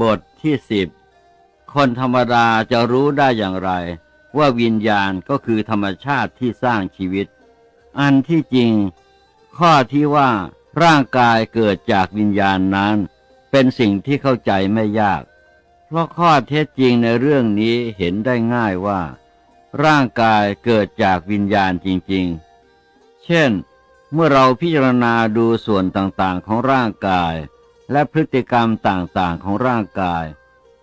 บทที่สิบคนธรรมดาจะรู้ได้อย่างไร ว่าวิญญาณก็คือธรรมชาติที่สร้างชีวิต อันที่จริง ข้อที่ว่าร่างกายเกิดจากวิญญาณนั้น เป็นสิ่งที่เข้าใจไม่ยาก เพราะข้อเท็จจริงในเรื่องนี้เห็นได้ง่ายว่า ร่างกายเกิดจากวิญญาณจริง ๆ เช่น เมื่อเราพิจารณาดูส่วนต่างๆของร่างกาย และพฤติกรรมต่างๆของร่างกาย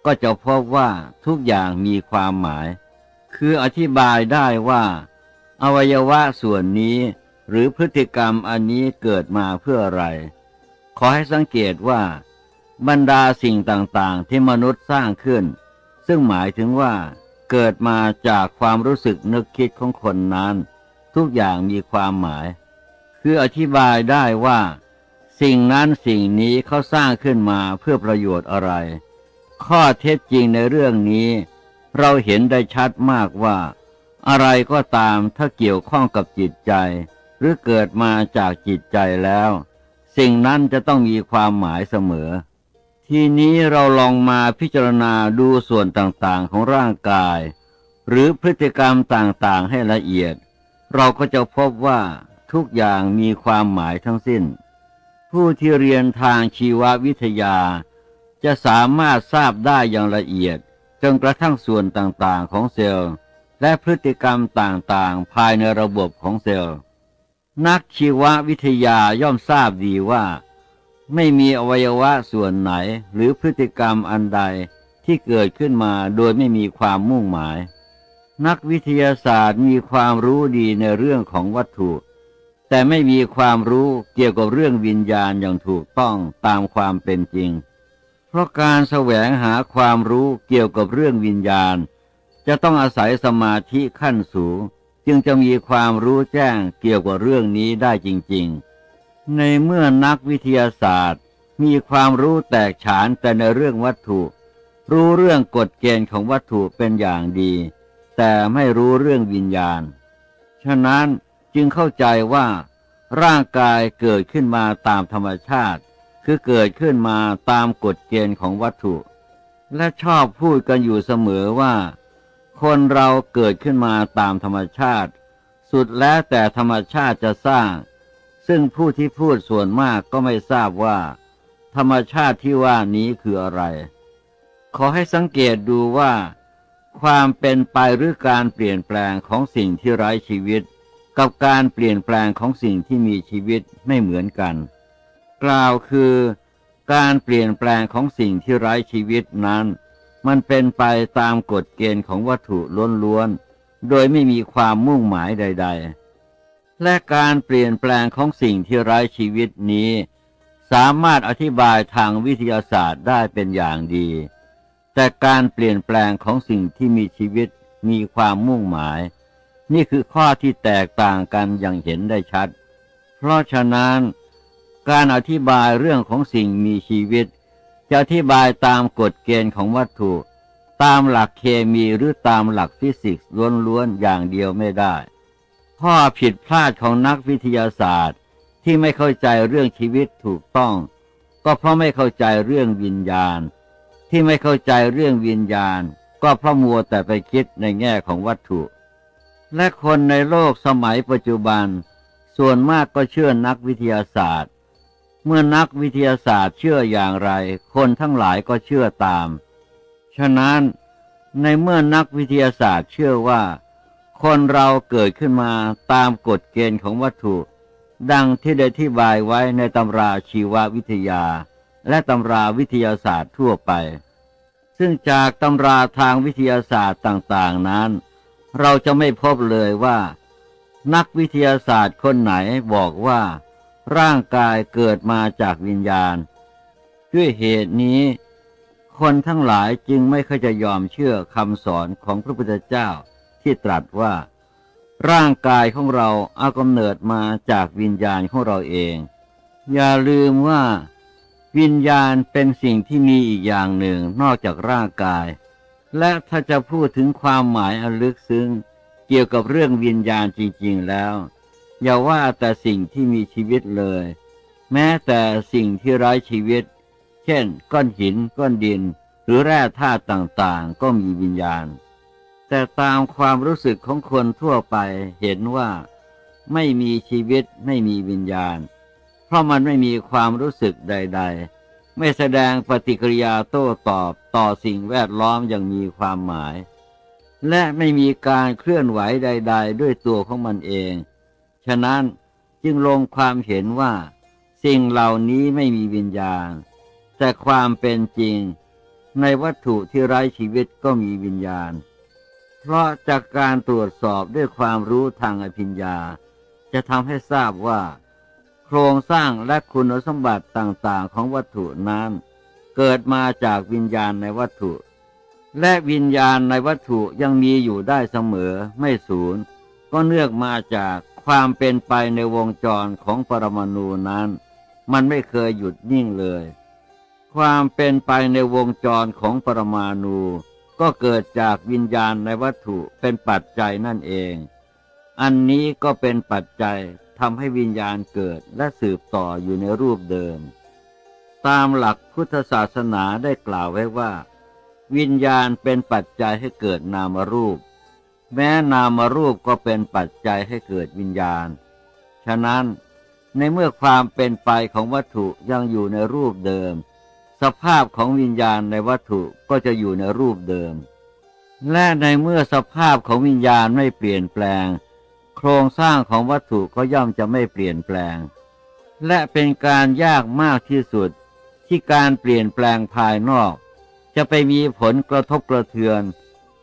ก็จะพบว่าทุกอย่างมีความหมาย คืออธิบายได้ว่า อวัยวะส่วนนี้หรือพฤติกรรมอันนี้เกิดมาเพื่ออะไร ขอให้สังเกตว่า บรรดาสิ่งต่างๆที่มนุษย์สร้างขึ้น ซึ่งหมายถึงว่า เกิดมาจากความรู้สึกนึกคิดของคนนั้น ทุกอย่างมีความหมาย คืออธิบายได้ว่า สิ่งนั้นสิ่งนี้เขาสร้างขึ้นมาเพื่อประโยชน์อะไร ข้อเท็จจริงในเรื่องนี้ เราเห็นได้ชัดมากว่า อะไรก็ตามถ้าเกี่ยวข้องกับจิตใจ หรือเกิดมาจากจิตใจแล้ว สิ่งนั้นจะต้องมีความหมายเสมอ ทีนี้เราลองมาพิจารณาดูส่วนต่างๆของร่างกาย หรือพฤติกรรมต่างๆให้ละเอียด เราก็จะพบว่าทุกอย่างมีความหมายทั้งสิ้น ผู้ที่เรียนทางชีววิทยา จะสามารถทราบได้อย่างละเอียดจนกระทั่งส่วนต่างๆของเซลล์ และพฤติกรรมต่างๆ ภายในระบบของเซลล์ นักชีววิทยาย่อมทราบดีว่า ไม่มีอวัยวะส่วนไหนหรือพฤติกรรมอันใดที่เกิดขึ้นมาโดยไม่มีความมุ่งหมาย นักวิทยาศาสตร์มีความรู้ดีในเรื่องของวัตถุ แต่ไม่มีความรู้เกี่ยวกับเรื่องวิญญาณอย่างถูกต้องตามความเป็นจริง เพราะการแสวงหาความรู้เกี่ยวกับเรื่องวิญญาณ จะต้องอาศัยสมาธิขั้นสูง จึงจะมีความรู้แจ้งเกี่ยวกับเรื่องนี้ได้จริง ๆ ในเมื่อนักวิทยาศาสตร์ มีความรู้แตกฉานแต่ในเรื่องวัตถุ รู้เรื่องกฎเกณฑ์ของวัตถุเป็นอย่างดี แต่ไม่รู้เรื่องวิญญาณ ฉะนั้น จึงเข้าใจว่า ร่างกายเกิดขึ้นมาตามธรรมชาติ คือเกิดขึ้นมาตามกฎเกณฑ์ของวัตถุ และชอบพูดกันอยู่เสมอว่า คนเราเกิดขึ้นมาตามธรรมชาติ สุดแล้วแต่ธรรมชาติจะสร้าง ซึ่งผู้ที่พูดส่วนมากก็ไม่ทราบว่า ธรรมชาติที่ว่านี้คืออะไร ขอให้สังเกตดูว่าความเป็นไปหรือการเปลี่ยนแปลงของสิ่งที่ไร้ชีวิต กับการเปลี่ยนแปลงของสิ่งที่มีชีวิตไม่เหมือนกัน กล่าวคือการเปลี่ยนแปลงของสิ่งที่ไร้ชีวิตนั้น มันเป็นไปตามกฎเกณฑ์ของวัตถุล้วนๆ โดยไม่มีความมุ่งหมายใด ๆ และการเปลี่ยนแปลงของสิ่งที่ไร้ชีวิตนี้ สามารถอธิบายทางวิทยาศาสตร์ได้เป็นอย่างดี แต่การเปลี่ยนแปลงของสิ่งที่มีชีวิตมีความมุ่งหมาย นี่คือข้อที่แตกต่างกันอย่างเห็นได้ชัด เพราะฉะนั้น การอธิบายเรื่องของสิ่งมีชีวิต จะอธิบายตามกฎเกณฑ์ของวัตถุ ตามหลักเคมีหรือตามหลักฟิสิกส์ล้วนๆอย่างเดียวไม่ได้ ข้อผิดพลาดของนักวิทยาศาสตร์ ที่ไม่เข้าใจเรื่องชีวิตถูกต้อง ก็เพราะไม่เข้าใจเรื่องวิญญาณ ที่ไม่เข้าใจเรื่องวิญญาณ ก็เพราะมัวแต่ไปคิดในแง่ของวัตถุ และคนในโลกสมัยปัจจุบัน ส่วนมากก็เชื่อนักวิทยาศาสตร์ เมื่อนักวิทยาศาสตร์เชื่ออย่างไร คนทั้งหลายก็เชื่อตาม ฉะนั้นในเมื่อนักวิทยาศาสตร์เชื่อว่า คนเราเกิดขึ้นมาตามกฎเกณฑ์ของวัตถุ ดังที่ได้ที่บายไว้ในตำราชีววิทยา และตำราวิทยาศาสตร์ทั่วไป ซึ่งจากตำราทางวิทยาศาสตร์ต่างๆนั้น เราจะไม่พบเลยว่า นักวิทยาศาสตร์คนไหนบอกว่า ร่างกายเกิดมาจากวิญญาณ ด้วยเหตุนี้ คนทั้งหลายจึงไม่เคยจะยอมเชื่อคำสอนของพระพุทธเจ้าที่ตรัสว่า ร่างกายของเราเอากำเนิดมาจากวิญญาณของเราเอง อย่าลืมว่า วิญญาณเป็นสิ่งที่มีอีกอย่างหนึ่งนอกจากร่างกาย และถ้าจะพูดถึงความหมายอันลึกซึ้ง เกี่ยวกับเรื่องวิญญาณจริง ๆแล้ว อย่าว่าแต่สิ่งที่มีชีวิตเลย แม้แต่สิ่งที่ไร้ชีวิต เช่น ก้อนหิน ก้อนดิน หรือแร่ธาตุต่างๆ ก็มีวิญญาณ แต่ตามความรู้สึกของคนทั่วไปเห็นว่า ไม่มีชีวิตไม่มีวิญญาณ เพราะมันไม่มีความรู้สึกใด ๆ ไม่แสดงปฏิกิริยาโต้ตอบต่อสิ่งแวดล้อมอย่างมีความหมาย และไม่มีการเคลื่อนไหวใด ๆ ด้วยตัวของมันเอง ฉะนั้นจึงลงความเห็นว่า สิ่งเหล่านี้ไม่มีวิญญาณ แต่ความเป็นจริง ในวัตถุที่ไร้ชีวิตก็มีวิญญาณ เพราะจากการตรวจสอบด้วยความรู้ทางอภิญญา จะทำให้ทราบว่า โครงสร้างและคุณสมบัติต่างๆของวัตถุนั้น เกิดมาจากวิญญาณในวัตถุ และวิญญาณในวัตถุยังมีอยู่ได้เสมอไม่สูญก็เนื่องมาจากความเป็นไปในวงจรของปรมาณูนั้น มันไม่เคยหยุดนิ่งเลย ความเป็นไปในวงจรของปรมาณูก็เกิดจากวิญญาณในวัตถุเป็นปัจจัยนั่นเอง อันนี้ก็เป็นปัจจัย ทำให้วิญญาณเกิดและสืบต่ออยู่ในรูปเดิม ตามหลักพุทธศาสนาได้กล่าวไว้ว่า วิญญาณเป็นปัจจัยให้เกิดนามรูป แม้นามรูปก็เป็นปัจจัยให้เกิดวิญญาณ ฉะนั้นในเมื่อความเป็นไปของวัตถุยังอยู่ในรูปเดิม สภาพของวิญญาณในวัตถุก็จะอยู่ในรูปเดิม และในเมื่อสภาพของวิญญาณไม่เปลี่ยนแปลง โครงสร้างของวัตถุก็ย่อมจะไม่เปลี่ยนแปลง และเป็นการยากมากที่สุดที่การเปลี่ยนแปลงภายนอก จะไปมีผลกระทบกระเทือน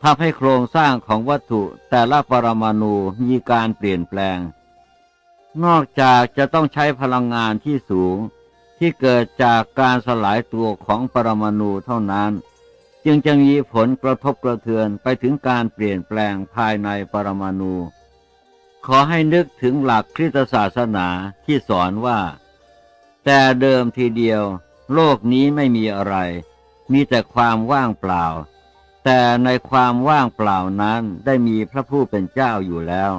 ทำให้โครงสร้างของวัตถุแต่ละปรมาณูมีการเปลี่ยนแปลง นอกจากจะต้องใช้พลังงานที่สูง ที่เกิดจากการสลายตัวของปรมาณูเท่านั้น จึงจะมีผลกระทบกระเทือนไปถึงการเปลี่ยนแปลงภายในปรมาณู ขอให้นึกถึงหลักคริสตศาสนาที่สอนว่า แต่เดิมทีเดียว โลกนี้ไม่มีอะไร มีแต่ความว่างเปล่า แต่ในความว่างเปล่านั้นได้มีพระผู้เป็นเจ้าอยู่แล้ว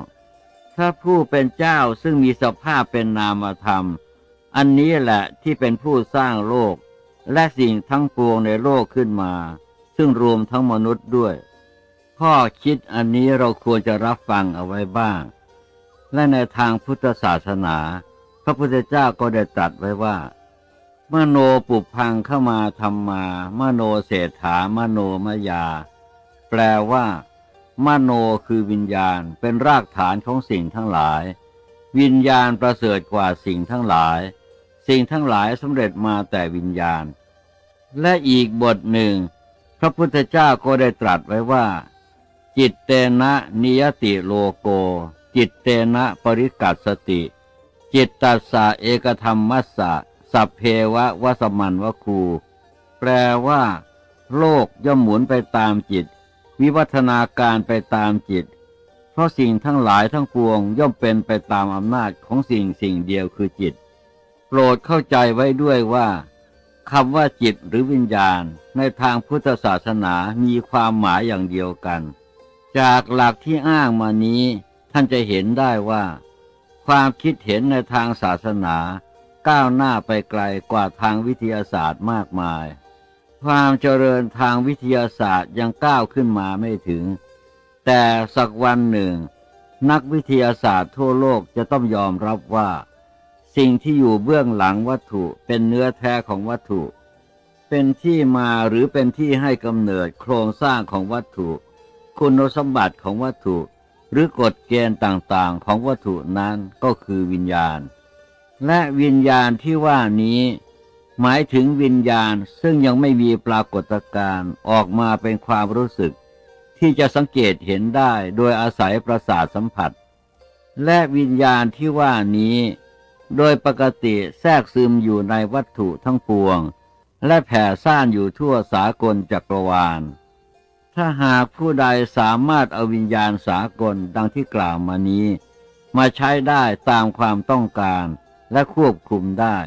พระผู้เป็นเจ้าซึ่งมีสภาพเป็นนามธรรม อันนี้แหละที่เป็นผู้สร้างโลก และสิ่งทั้งปวงในโลกขึ้นมา ซึ่งรวมทั้งมนุษย์ด้วย ข้อคิดอันนี้เราควรจะรับฟังเอาไว้บ้าง และในทางพุทธศาสนา พระพุทธเจ้าก็ได้ตรัสไว้ว่า มโนปุพังเข้ามาธรรมา มโนเศรษฐามโนมยา แปลว่า มโนคือวิญญาณเป็นรากฐานของสิ่งทั้งหลาย วิญญาณประเสริฐกว่าสิ่งทั้งหลาย สิ่งทั้งหลายสำเร็จมาแต่วิญญาณ และอีกบทหนึ่ง พระพุทธเจ้าก็ได้ตรัสไว้ว่า จิตเตนะนิยติโลโก จิตเตนะปริกัสสติ จิตตัสสะเอกธรรมมัสสะสัพเพวะวสมันวคู แปลว่า โลกย่อมหมุนไปตามจิต วิวัฒนาการไปตามจิต เพราะสิ่งทั้งหลายทั้งปวงย่อมเป็นไปตามอำนาจของสิ่งสิ่งเดียวคือจิต โปรดเข้าใจไว้ด้วยว่าคำว่าจิตหรือวิญญาณ ในทางพุทธศาสนามีความหมายอย่างเดียวกัน จากหลักที่อ้างมานี้านจะเห็นได้ว่า ความคิดเห็นในทางศาสนา ก้าวหน้าไปไกลกว่าทางวิทยาศาสตร์มากมาย ความเจริญทางวิทยาศาสตร์ยังก้าวขึ้นมาไม่ถึง แต่สักวันหนึ่ง นักวิทยาศาสตร์ทั่วโลกจะต้องยอมรับว่า สิ่งที่อยู่เบื้องหลังวัตถุเป็นเนื้อแท้ของวัตถุ เป็นที่มาหรือเป็นที่ให้กำเนิดโครงสร้างของวัตถุ คุณสมบัติของวัตถุ หรือกฎเกณฑ์ต่างๆ ของวัตถุนั้นก็คือวิญญาณ และวิญญาณที่ว่านี้ หมายถึงวิญญาณซึ่งยังไม่มีปรากฏการณ์ออกมาเป็นความรู้สึก ที่จะสังเกตเห็นได้โดยอาศัยประสาทสัมผัส และวิญญาณที่ว่านี้ โดยปกติแทรกซึมอยู่ในวัตถุทั้งปวง และแผ่ซ่านอยู่ทั่วสากลจักรวาล ถ้าหากผู้ใดสามารถเอาวิญญาณสากลดังที่กล่าวมานี้ มาใช้ได้ตามความต้องการและควบคุมได้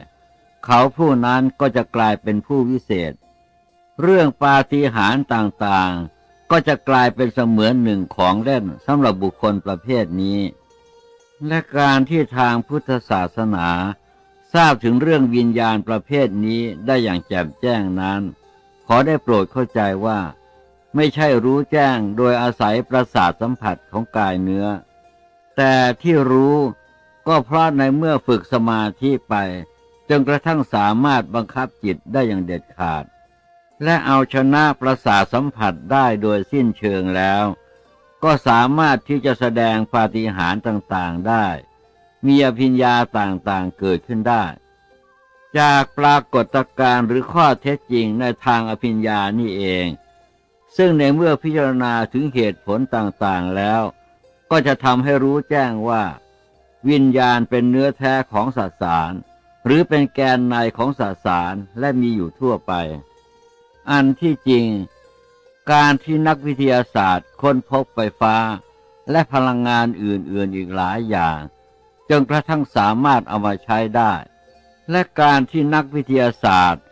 เขาผู้นั้นก็จะกลายเป็นผู้วิเศษ เรื่องปาฏิหาริย์ต่างๆ ก็จะกลายเป็นเสมือนหนึ่งของเล่นสำหรับบุคคลประเภทนี้ และการที่ทางพุทธศาสนา ทราบถึงเรื่องวิญญาณประเภทนี้ได้อย่างแจ่มแจ้งนั้น ขอได้โปรดเข้าใจว่า ไม่ใช่รู้แจ้งโดยอาศัยประสาทสัมผัสของกายเนื้อ แต่ที่รู้ก็เพราะในเมื่อฝึกสมาธิไป จนกระทั่งสามารถบังคับจิตได้อย่างเด็ดขาด และเอาชนะประสาทสัมผัสได้โดยสิ้นเชิงแล้ว ก็สามารถที่จะแสดงปาฏิหาริย์ต่างๆได้ มีอภิญญาต่างๆเกิดขึ้นได้ จากปรากฏการณ์หรือข้อเท็จจริงในทางอภิญญานี่เอง ซึ่งในเมื่อพิจารณาถึงเหตุผลต่างๆแล้ว ก็จะทำให้รู้แจ้งว่า วิญญาณเป็นเนื้อแท้ของสสาร หรือเป็นแกนในของสสารและมีอยู่ทั่วไป อันที่จริง การที่นักวิทยาศาสตร์ค้นพบไฟฟ้า และพลังงานอื่นๆอีกหลายอย่าง จนกระทั่งสามารถเอามาใช้ได้ และการที่นักวิทยาศาสตร์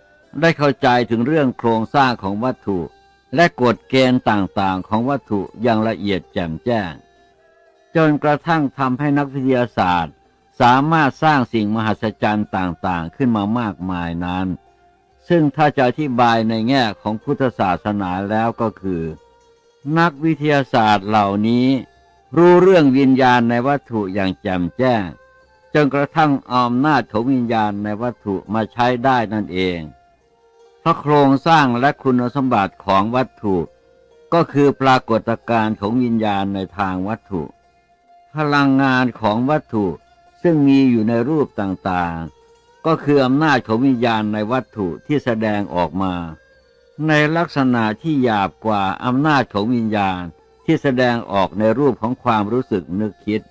ได้เข้าใจถึงเรื่องโครงสร้างของวัตถุ และกฎเกณฑ์ต่างๆ ของวัตถุอย่างละเอียดแจ่มแจ้ง จนกระทั่งทำให้นักวิทยาศาสตร์ สามารถสร้างสิ่งมหัศจรรย์ต่างๆ ขึ้นมามากมายนั้น ซึ่งถ้าจะอธิบายในแง่ของพุทธศาสนาแล้วก็คือ นักวิทยาศาสตร์เหล่านี้ รู้เรื่องวิญญาณในวัตถุอย่างแจ่มแจ้ง จนกระทั่งออมนาจของวิญญาณในวัตถุมาใช้ได้นั่นเอง เพราะโครงสร้างและคุณสมบัติของวัตถุ ก็คือปรากฏการณ์ของวิญญาณในทางวัตถุ พลังงานของวัตถุซึ่งมีอยู่ในรูปต่างๆ ก็คืออำนาจของวิญญาณในวัตถุที่แสดงออกมา ในลักษณะที่หยาบกว่าอำนาจของวิญญาณที่แสดงออกในรูปของความรู้สึกนึกคิด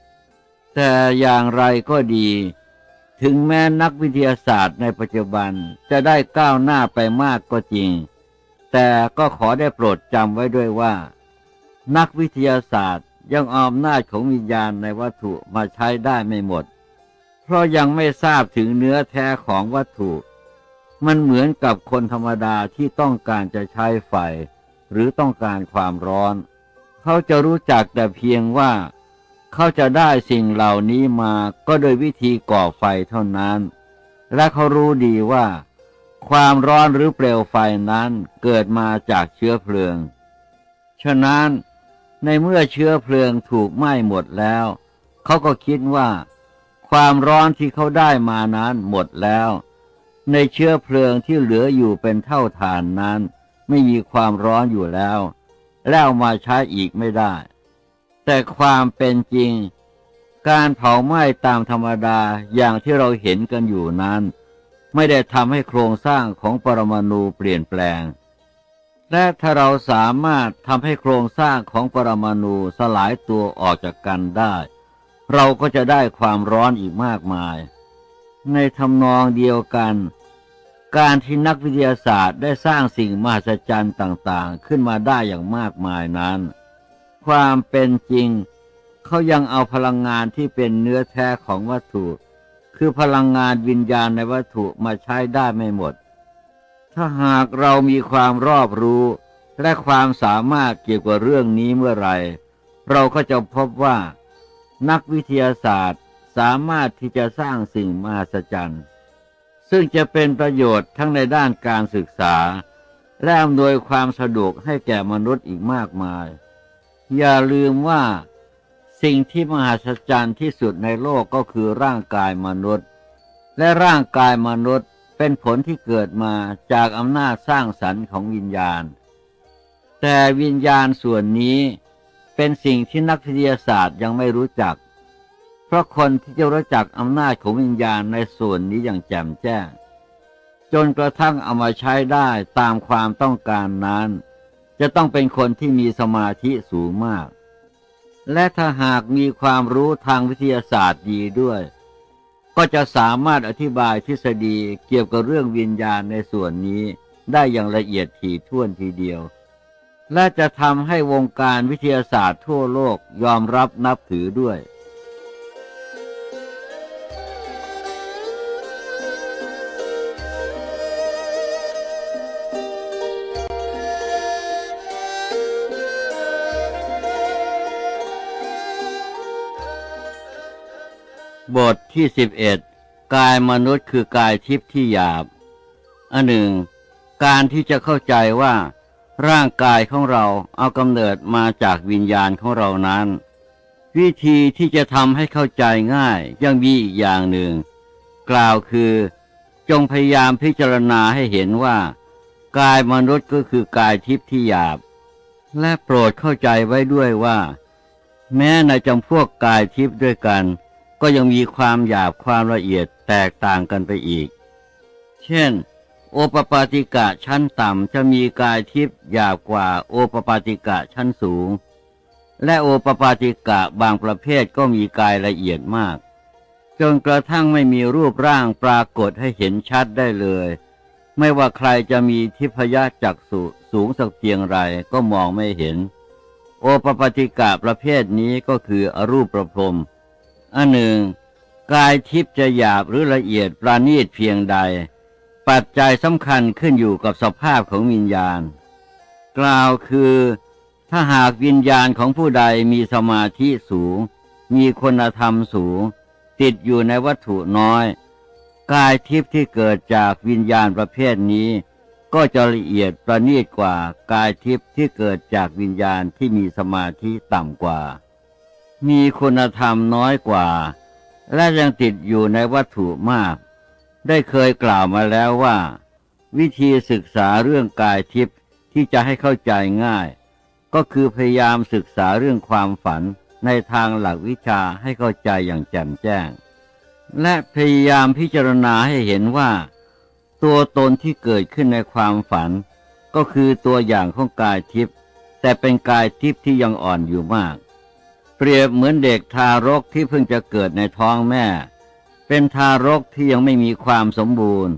แต่อย่างไรก็ดี ถึงแม้นักวิทยาศาสตร์ในปัจจุบันจะได้ก้าวหน้าไปมากก็จริง แต่ก็ขอได้โปรดจำไว้ด้วยว่า นักวิทยาศาสตร์ยังอาอำนาจของวิญญาณในวัตถุมาใช้ได้ไม่หมด เพราะยังไม่ทราบถึงเนื้อแท้ของวัตถุ มันเหมือนกับคนธรรมดาที่ต้องการจะใช้ไฟ หรือต้องการความร้อน เขาจะรู้จักแต่เพียงว่า เขาจะได้สิ่งเหล่านี้มาก็โดยวิธีก่อไฟเท่านั้น และเขารู้ดีว่า ความร้อนหรือเปลวไฟนั้นเกิดมาจากเชื้อเพลิง ฉะนั้นในเมื่อเชื้อเพลิงถูกไหม้หมดแล้ว เขาก็คิดว่า ความร้อนที่เขาได้มานั้นหมดแล้ว ในเชื้อเพลิงที่เหลืออยู่เป็นเท่าฐานนั้น ไม่มีความร้อนอยู่แล้ว แล้วมาใช้อีกไม่ได้ แต่ความเป็นจริง การเผาไหม้ตามธรรมดาอย่างที่เราเห็นกันอยู่นั้น ไม่ได้ทำให้โครงสร้างของปรมาณูเปลี่ยนแปลง และถ้าเราสามารถทำให้โครงสร้างของปรมาณูสลายตัวออกจากกันได้ เราก็จะได้ความร้อนอีกมากมาย ในทำนองเดียวกันการที่นักวิทยาศาสตร์ได้สร้างสิ่งมหัศจรรย์ต่างๆ ขึ้นมาได้อย่างมากมายนั้น ความเป็นจริง เขายังเอาพลังงานที่เป็นเนื้อแท้ของวัตถุ คือพลังงานวิญญาณในวัตถุมาใช้ได้ไม่หมด ถ้าหากเรามีความรอบรู้ และความสามารถเกี่ยวกับเรื่องนี้เมื่อไหร่ เราก็จะพบว่า นักวิทยาศาสตร์สามารถที่จะสร้างสิ่งมหัศจรรย์ซึ่งจะเป็นประโยชน์ทั้งในด้านการศึกษา และอำนวยความสะดวกให้แก่มนุษย์อีกมากมาย อย่าลืมว่า สิ่งที่มหัศจรรย์ที่สุดในโลกก็คือร่างกายมนุษย์ และร่างกายมนุษย์เป็นผลที่เกิดมาจากอำนาจสร้างสรรค์ของวิญญาณ แต่วิญญาณส่วนนี้เป็นสิ่งที่นักวิทยาศาสตร์ยังไม่รู้จัก เพราะคนที่จะรู้จักอำนาจของวิญญาณในส่วนนี้อย่างแจ่มแจ้ง จนกระทั่งเอามาใช้ได้ตามความต้องการนั้น จะต้องเป็นคนที่มีสมาธิสูงมาก และถ้าหากมีความรู้ทางวิทยาศาสตร์ดีด้วย ก็จะสามารถอธิบายทฤษฎีเกี่ยวกับเรื่องวิญญาณในส่วนนี้ได้อย่างละเอียดถี่ถ้วนทีเดียว และจะทำให้วงการวิทยาศาสตร์ทั่วโลกยอมรับนับถือด้วย บทที่สิบเอ็ดกายมนุษย์คือกายทิพย์ที่หยาบ อันหนึ่ง การที่จะเข้าใจว่า ร่างกายของเราเอากำเนิดมาจากวิญญาณของเรานั้น วิธีที่จะทำให้เข้าใจง่ายยังมีอีกอย่างหนึ่ง กล่าวคือ จงพยายามพิจารณาให้เห็นว่า กายมนุษย์ก็คือกายทิพย์ที่หยาบ และโปรดเข้าใจไว้ด้วยว่า แม้ในจำพวกกายทิพย์ด้วยกัน ก็ยังมีความหยาบความละเอียดแตกต่างกันไปอีก เช่น โอปปาติกะชั้นต่ำจะมีกายทิพย์หยาบกว่าโอปปาติกะชั้นสูง และโอปปาติกะบางประเภทก็มีกายละเอียดมาก จนกระทั่งไม่มีรูปร่างปรากฏให้เห็นชัดได้เลย ไม่ว่าใครจะมีทิพยจักษุสูงสักเพียงไรก็มองไม่เห็น โอปปาติกะประเภทนี้ก็คืออรูปประพรม อันหนึ่ง กายทิพย์จะหยาบหรือละเอียดประณีตเพียงใด ปัจจัยสำคัญขึ้นอยู่กับสภาพของวิญญาณ กล่าวคือ ถ้าหากวิญญาณของผู้ใดมีสมาธิสูง มีคุณธรรมสูง ติดอยู่ในวัตถุน้อย กายทิพย์ที่เกิดจากวิญญาณประเภทนี้ ก็จะละเอียดประณีตกว่ากายทิพย์ที่เกิดจากวิญญาณที่มีสมาธิต่ำกว่า มีคุณธรรมน้อยกว่า และยังติดอยู่ในวัตถุมาก ได้เคยกล่าวมาแล้วว่า วิธีศึกษาเรื่องกายทิพย์ที่จะให้เข้าใจง่าย ก็คือพยายามศึกษาเรื่องความฝันในทางหลักวิชาให้เข้าใจอย่างแจ่มแจ้ง และพยายามพิจารณาให้เห็นว่า ตัวตนที่เกิดขึ้นในความฝัน ก็คือตัวอย่างของกายทิพย์แต่เป็นกายทิพย์ที่ยังอ่อนอยู่มาก เปรียบเหมือนเด็กทารกที่เพิ่งจะเกิดในท้องแม่ เป็นทารกที่ยังไม่มีความสมบูรณ์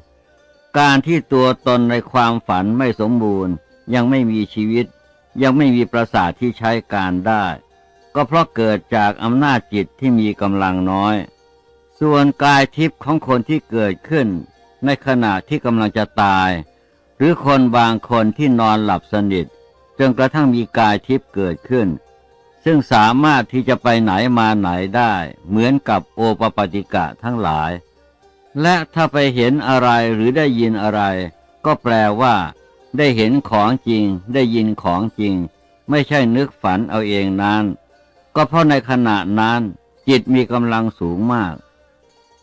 การที่ตัวตนในความฝันไม่สมบูรณ์ ยังไม่มีชีวิต ยังไม่มีประสาทที่ใช้การได้ ก็เพราะเกิดจากอำนาจจิตที่มีกำลังน้อย ส่วนกายทิพย์ของคนที่เกิดขึ้น ในขณะที่กำลังจะตาย หรือคนบางคนที่นอนหลับสนิทจนกระทั่งมีกายทิพย์เกิดขึ้น ซึ่งสามารถที่จะไปไหนมาไหนได้ เหมือนกับโอปปติกะทั้งหลาย และถ้าไปเห็นอะไรหรือได้ยินอะไร ก็แปลว่า ได้เห็นของจริง ได้ยินของจริง ไม่ใช่นึกฝันเอาเองนั้น ก็เพราะในขณะนั้นจิตมีกำลังสูงมาก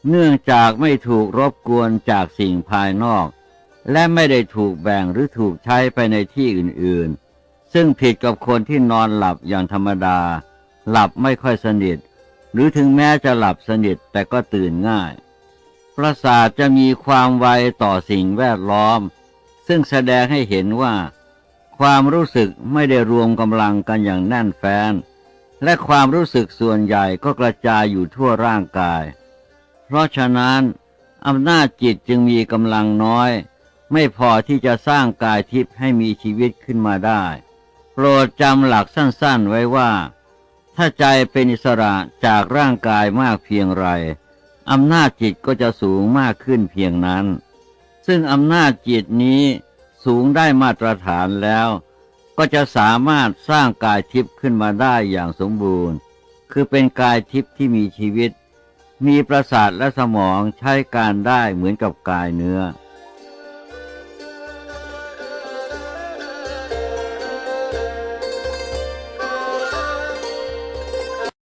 เนื่องจากไม่ถูกรบกวนจากสิ่งภายนอก และไม่ได้ถูกแบ่งหรือถูกใช้ไปในที่อื่นๆ ซึ่งผิดกับคนที่นอนหลับอย่างธรรมดา หลับไม่ค่อยสนิท หรือถึงแม้จะหลับสนิทแต่ก็ตื่นง่าย ประสาทจะมีความไวต่อสิ่งแวดล้อม ซึ่งแสดงให้เห็นว่า ความรู้สึกไม่ได้รวมกำลังกันอย่างแน่นแฟ้น และความรู้สึกส่วนใหญ่ก็กระจายอยู่ทั่วร่างกาย เพราะฉะนั้นอำนาจจิตจึงมีกำลังน้อย ไม่พอที่จะสร้างกายทิพย์ให้มีชีวิตขึ้นมาได้ โปรดจำหลักสั้นๆไว้ว่า ถ้าใจเป็นอิสระจากร่างกายมากเพียงไรอำนาจจิตก็จะสูงมากขึ้นเพียงนั้น ซึ่งอำนาจจิตนี้สูงได้มาตรฐานแล้ว ก็จะสามารถสร้างกายทิพย์ขึ้นมาได้อย่างสมบูรณ์ คือเป็นกายทิพย์ที่มีชีวิต มีประสาทและสมองใช้การได้เหมือนกับกายเนื้อ